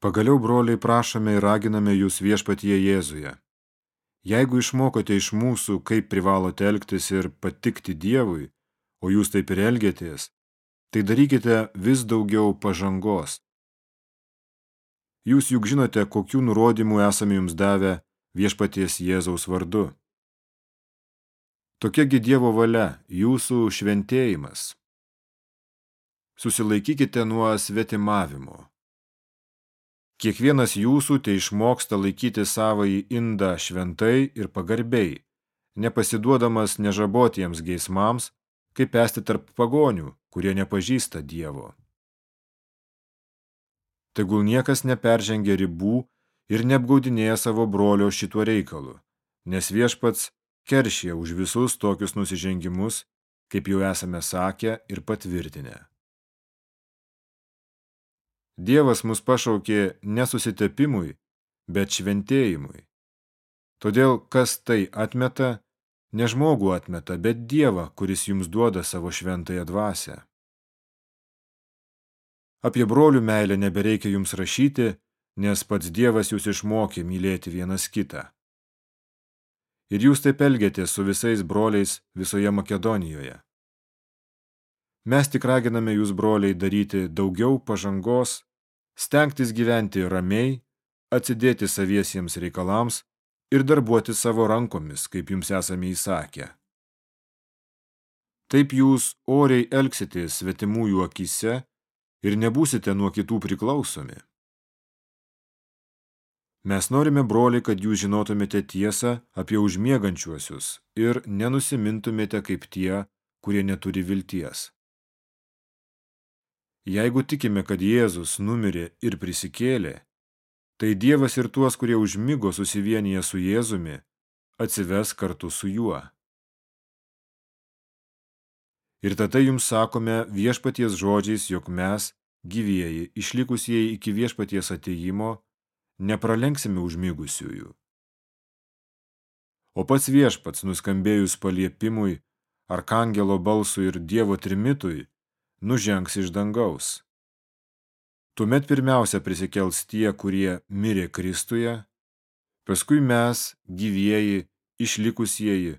Pagaliau, broliai, prašome ir raginame jūs viešpatyje Jėzuje. Jeigu išmokote iš mūsų, kaip privalote elgtis ir patikti Dievui, o jūs taip ir elgėtės, tai darykite vis daugiau pažangos. Jūs juk žinote, kokių nurodymų esame jums davę viešpaties Jėzaus vardu. Tokiagi Dievo valia, jūsų šventėjimas. Susilaikykite nuo svetimavimo. Kiekvienas jūsų te išmoksta laikyti savąjį indą šventai ir pagarbiai, nepasiduodamas nežabotiems geismams, kaip esti tarp pagonių, kurie nepažįsta Dievo. Tegul niekas neperžengia ribų ir neapgaudinėja savo brolio šituo reikalu, nes viešpats keršė už visus tokius nusižengimus, kaip jau esame sakę ir patvirtinę. Dievas mus pašaukė nesusitepimui, bet šventėjimui. Todėl, kas tai atmeta, ne žmogų atmeta, bet Dievą, kuris jums duoda savo šventąją dvasę. Apie brolių meilę nebereikia jums rašyti, nes pats Dievas jūs išmokė mylėti vienas kitą. Ir jūs taip elgėtės su visais broliais visoje Makedonijoje. Mes tik raginame jūs, broliai, daryti daugiau pažangos, stengtis gyventi ramiai, atsidėti saviesiems reikalams ir darbuoti savo rankomis, kaip jums esame įsakę. Taip jūs oriai elgsitės svetimųjų akise ir nebūsite nuo kitų priklausomi. Mes norime, broliai, kad jūs žinotumėte tiesą apie užmiegančiuosius ir nenusimintumėte kaip tie, kurie neturi vilties. Jeigu tikime, kad Jėzus numirė ir prisikėlė, tai Dievas ir tuos, kurie užmigo susivienyje su Jėzumi, atsives kartu su juo. Ir tada jums sakome viešpaties žodžiais, jog mes, gyvieji, išlikusieji iki viešpaties ateimo, nepralenksime užmigusiųjų. O pats viešpats nuskambėjus paliepimui, arkangelo balsui ir Dievo trimitui, nužengs iš dangaus. Tuomet pirmiausia prisikels tie, kurie mirė Kristuje, paskui mes, gyvieji, išlikusieji,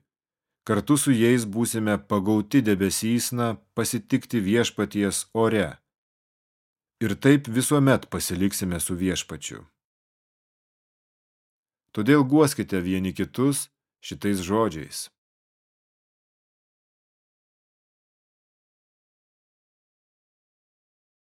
kartu su jais būsime pagauti debesysna pasitikti viešpaties ore. Ir taip visuomet pasiliksime su viešpačiu. Todėl guoskite vieni kitus šitais žodžiais.